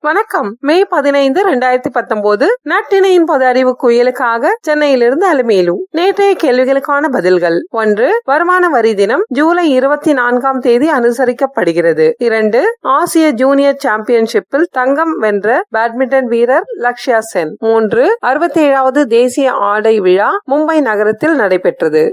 வணக்கம். மே பதினைந்து இரண்டாயிரத்தி பத்தொன்பது நட்டினையின் பொது அறிவு குயலுக்காக சென்னையிலிருந்து அலுமேலு நேற்றைய கேள்விகளுக்கான பதில்கள். ஒன்று வருமான வரி தினம் ஜூலை இருபத்தி நான்காம் தேதி அனுசரிக்கப்படுகிறது. இரண்டு ஆசிய ஜூனியர் சாம்பியன்ஷிப்பில் தங்கம் வென்ற பேட்மிண்டன் வீரர் லக்ஷ்யா சென். மூன்று அறுபத்தி ஏழாவது தேசிய ஆடை விழா மும்பை நகரத்தில் நடைபெற்றது.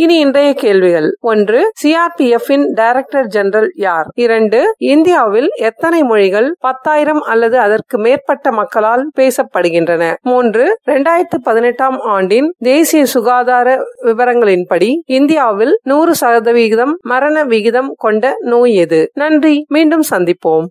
இனி இன்றைய கேள்விகள். ஒன்று சிஆர்பிஎஃப் டைரக்டர் ஜெனரல் யார்? இரண்டு இந்தியாவில் எத்தனை மொழிகள் பத்தாயிரம் அல்லது அதற்கு மேற்பட்ட மக்களால் பேசப்படுகின்றன? மூன்று இரண்டாயிரத்து பதினெட்டாம் ஆண்டின் தேசிய சுகாதார விவரங்களின்படி இந்தியாவில் நூறு சதவிகிதம் மரண விகிதம் கொண்ட நோய் எது? நன்றி மீண்டும் சந்திப்போம்.